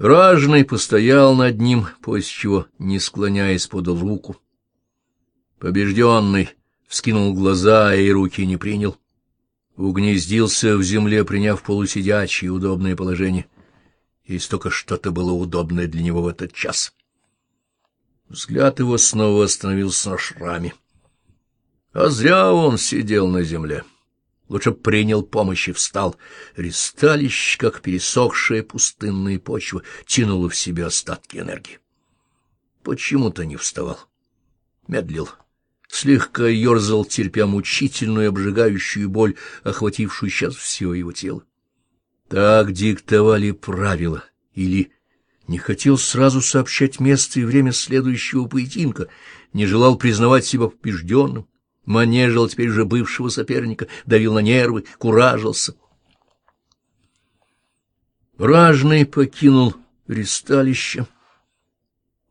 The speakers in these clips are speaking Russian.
Ражный постоял над ним, после чего, не склоняясь, подал руку. Побежденный вскинул глаза и руки не принял. Угнездился в земле, приняв полусидячее удобное положение. И только что-то было удобное для него в этот час. Взгляд его снова остановился на шраме. А зря он сидел на земле. Лучше принял помощь и встал. Ристалище, как пересохшая пустынная почва, тянуло в себя остатки энергии. Почему-то не вставал. Медлил. Слегка ерзал, терпя мучительную обжигающую боль, охватившую сейчас все его тело. Так диктовали правила. Или не хотел сразу сообщать место и время следующего поединка, не желал признавать себя побежденным манежил теперь уже бывшего соперника, давил на нервы, куражился. Ражный покинул ристалище,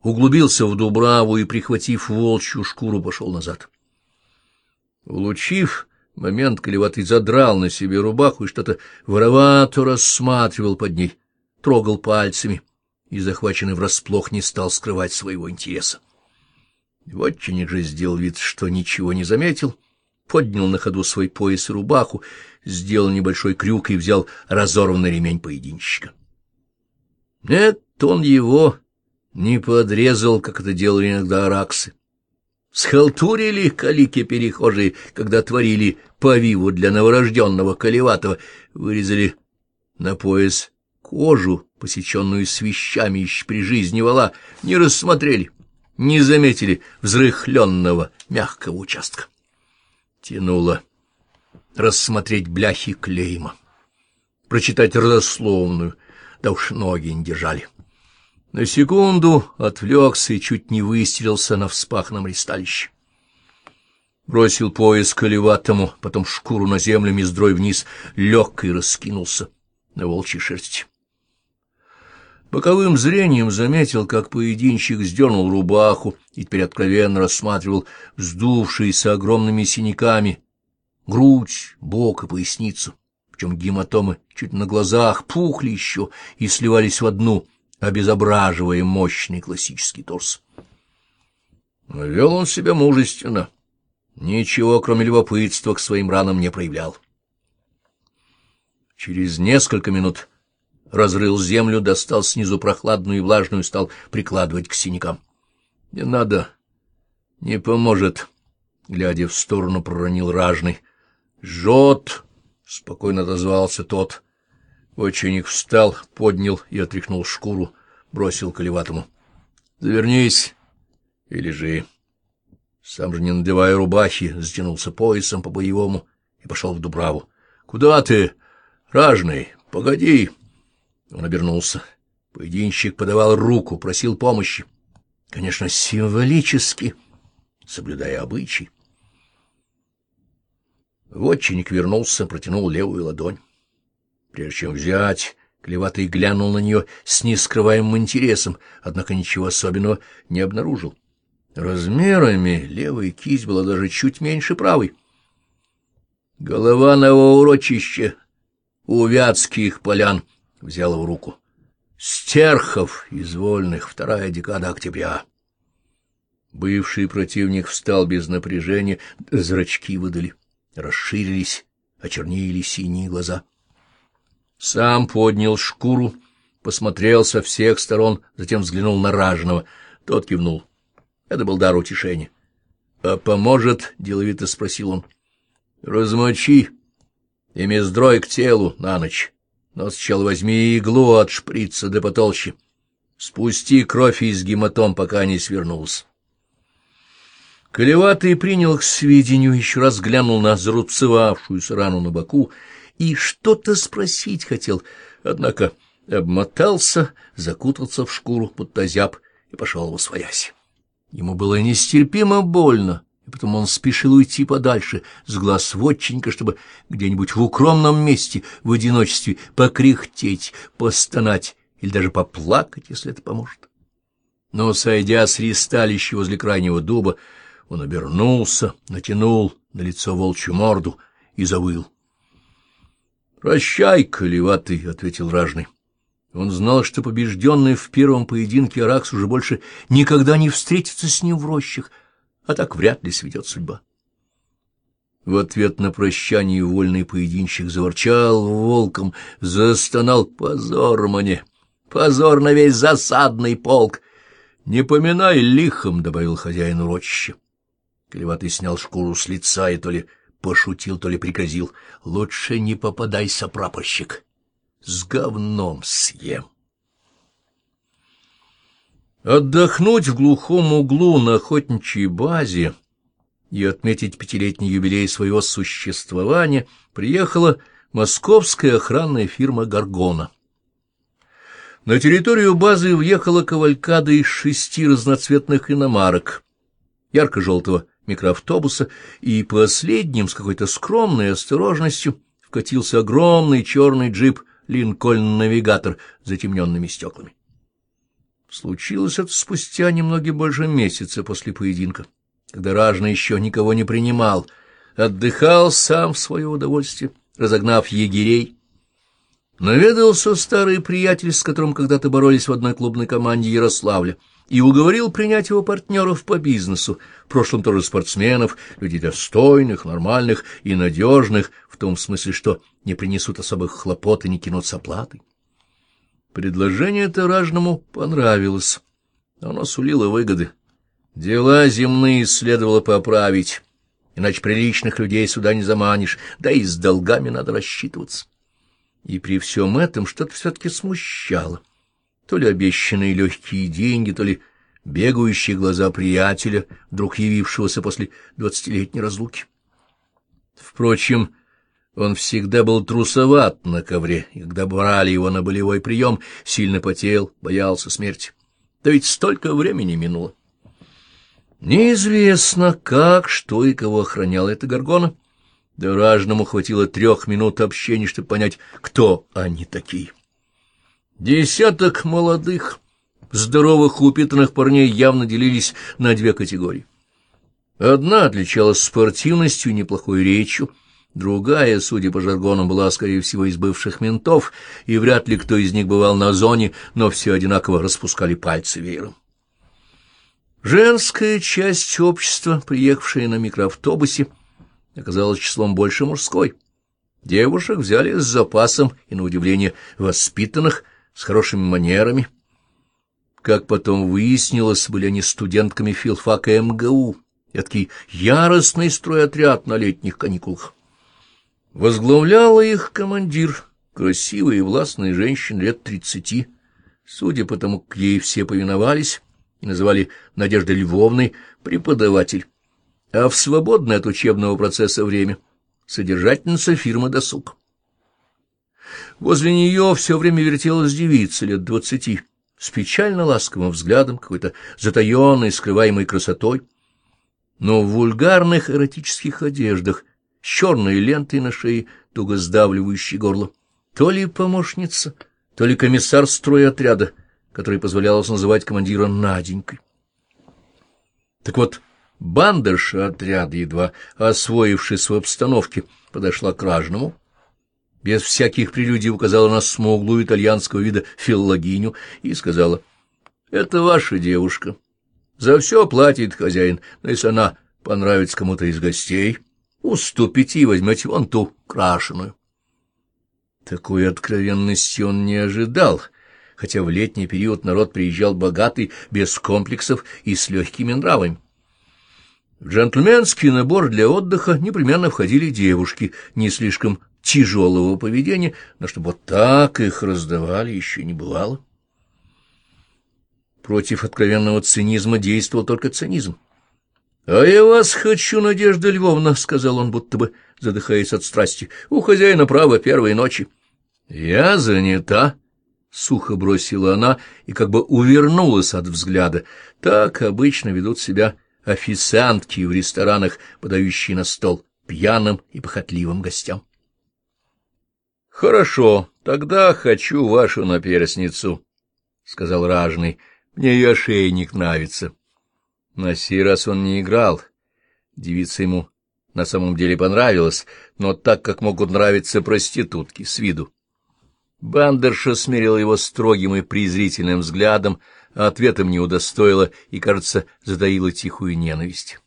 углубился в Дубраву и, прихватив волчью шкуру, пошел назад. Улучив момент, Колеватый задрал на себе рубаху и что-то воровато рассматривал под ней, трогал пальцами и, захваченный врасплох, не стал скрывать своего интереса. Вотчинник же сделал вид, что ничего не заметил, поднял на ходу свой пояс и рубаху, сделал небольшой крюк и взял разорванный ремень поединщика. Нет, он его не подрезал, как это делали иногда араксы. Схалтурили калики-перехожие, когда творили повиву для новорожденного Колеватого, вырезали на пояс кожу, посеченную свищами еще при жизни вала, не рассмотрели не заметили взрыхленного мягкого участка. Тянуло рассмотреть бляхи клейма, прочитать родословную, да уж ноги не держали. На секунду отвлекся и чуть не выстрелился на вспахном ристалище. Бросил пояс колеватому, потом шкуру на землю, мездрой вниз, лег и раскинулся на волчьей шерсти. Боковым зрением заметил, как поединщик сдернул рубаху и теперь откровенно рассматривал вздувшиеся огромными синяками грудь, бок и поясницу, причем гематомы чуть на глазах пухли еще и сливались в одну, обезображивая мощный классический торс. Вел он себя мужественно, ничего, кроме любопытства, к своим ранам не проявлял. Через несколько минут разрыл землю, достал снизу прохладную и влажную, стал прикладывать к синякам. — Не надо, не поможет, — глядя в сторону, проронил ражный. — Жжет, — спокойно отозвался тот. Ученик встал, поднял и отряхнул шкуру, бросил колеватому. — Завернись и лежи. Сам же, не надевая рубахи, затянулся поясом по-боевому и пошел в Дубраву. — Куда ты, ражный? Погоди! — он обернулся. Поединщик подавал руку, просил помощи. Конечно, символически, соблюдая обычаи. Вотчинник вернулся, протянул левую ладонь. Прежде чем взять, Клеватый глянул на нее с нескрываемым интересом, однако ничего особенного не обнаружил. Размерами левая кисть была даже чуть меньше правой. Голова новоурочище у Вятских полян — взял его руку. «Стерхов из вольных, вторая декада октября». Бывший противник встал без напряжения, зрачки выдали, расширились, очернили синие глаза. Сам поднял шкуру, посмотрел со всех сторон, затем взглянул на ражного. Тот кивнул. Это был дар утешения. — А поможет? — деловито спросил он. — Размочи и мездрой к телу на ночь. Но сначала возьми иглу от шприца да потолще. Спусти кровь из гематом, пока не свернулся. Колеватый принял к сведению, еще раз глянул на зарубцевавшуюся рану на боку и что-то спросить хотел, однако обмотался, закутался в шкуру, будто зяб, и пошел в своясь. Ему было нестерпимо больно, и потом он спешил уйти подальше, с глаз вотчинника, чтобы где-нибудь в укромном месте в одиночестве покряхтеть, постонать или даже поплакать, если это поможет. Но, сойдя с ристалища возле крайнего дуба, он обернулся, натянул на лицо волчью морду и завыл. — Прощай, колеватый, — ответил ражный. Он знал, что побежденный в первом поединке Аракс уже больше никогда не встретится с ним в рощах, а так вряд ли сведет судьба. В ответ на прощание вольный поединщик заворчал волком, застонал «Позор мне! Позор на весь засадный полк!» «Не поминай лихом», — добавил хозяин урочища. Клеватый снял шкуру с лица и то ли пошутил, то ли пригрозил. «Лучше не попадайся, прапорщик, с говном съем». Отдохнуть в глухом углу на охотничьей базе и отметить пятилетний юбилей своего существования приехала московская охранная фирма «Гаргона». На территорию базы въехала кавалькада из шести разноцветных иномарок, ярко-желтого микроавтобуса, и последним с какой-то скромной осторожностью вкатился огромный черный джип «Линкольн-навигатор» с затемненными стеклами. Случилось это спустя немного больше месяца после поединка, когда Ражный еще никого не принимал, отдыхал сам в свое удовольствие, разогнав егерей, Наведался старый приятель, с которым когда-то боролись в одной клубной команде Ярославля, и уговорил принять его партнеров по бизнесу, в прошлом тоже спортсменов, людей достойных, нормальных и надежных, в том смысле, что не принесут особых хлопот и не кинут с оплатой. Предложение это ражному понравилось. Оно сулило выгоды. Дела земные следовало поправить, иначе приличных людей сюда не заманишь, да и с долгами надо рассчитываться. И при всем этом что-то все-таки смущало. То ли обещанные легкие деньги, то ли бегающие глаза приятеля, вдруг явившегося после двадцатилетней разлуки. Впрочем, он всегда был трусоват на ковре, и когда брали его на болевой прием, сильно потел, боялся смерти. Да ведь столько времени минуло. Неизвестно, как, что и кого охраняла эта горгона. Да ражному хватило трех минут общения, чтобы понять, кто они такие. Десяток молодых, здоровых упитанных парней явно делились на две категории. Одна отличалась спортивностью и неплохой речью, другая, судя по жаргонам, была, скорее всего, из бывших ментов, и вряд ли кто из них бывал на зоне, но все одинаково распускали пальцы веером. Женская часть общества, приехавшая на микроавтобусе, — оказалась числом больше мужской. Девушек взяли с запасом и, на удивление, воспитанных, с хорошими манерами. Как потом выяснилось, были они студентками филфака МГУ, эдакий яростный стройотряд на летних каникулах. Возглавляла их командир, красивая и властная женщина лет тридцати. Судя по тому, как ей все повиновались называли Надеждой Львовной, преподаватель а в свободное от учебного процесса время содержательница фирмы «Досуг». Возле нее все время вертелась девица лет двадцати, с печально ласковым взглядом, какой-то затаенной, скрываемой красотой, но в вульгарных эротических одеждах, с черной лентой на шее, туго сдавливающей горло. То ли помощница, то ли комиссар стройотряда, который позволялось называть командира Наденькой. Так вот, Бандерша отряда, едва освоившись в обстановке, подошла к ражному, без всяких прелюдий указала на смуглую итальянского вида филологиню и сказала, «Это ваша девушка. За все платит хозяин, но если она понравится кому-то из гостей, уступите и возьмете вон ту крашеную». Такой откровенности он не ожидал, хотя в летний период народ приезжал богатый, без комплексов и с легкими нравами. В джентльменский набор для отдыха непременно входили девушки не слишком тяжелого поведения, но чтобы вот так их раздавали, еще не бывало. Против откровенного цинизма действовал только цинизм. — А я вас хочу, Надежда Львовна, — сказал он, будто бы задыхаясь от страсти. — У хозяина право первой ночи. — Я занята, — сухо бросила она и как бы увернулась от взгляда. Так обычно ведут себя официантки в ресторанах, подающие на стол пьяным и похотливым гостям. — Хорошо, тогда хочу вашу наперсницу, — сказал ражный. — Мне ее ошейник нравится. На сей раз он не играл. Девица ему на самом деле понравилась, но так, как могут нравиться проститутки, с виду. Бандерша смерила его строгим и презрительным взглядом, а ответом не удостоила и, кажется, затаила тихую ненависть.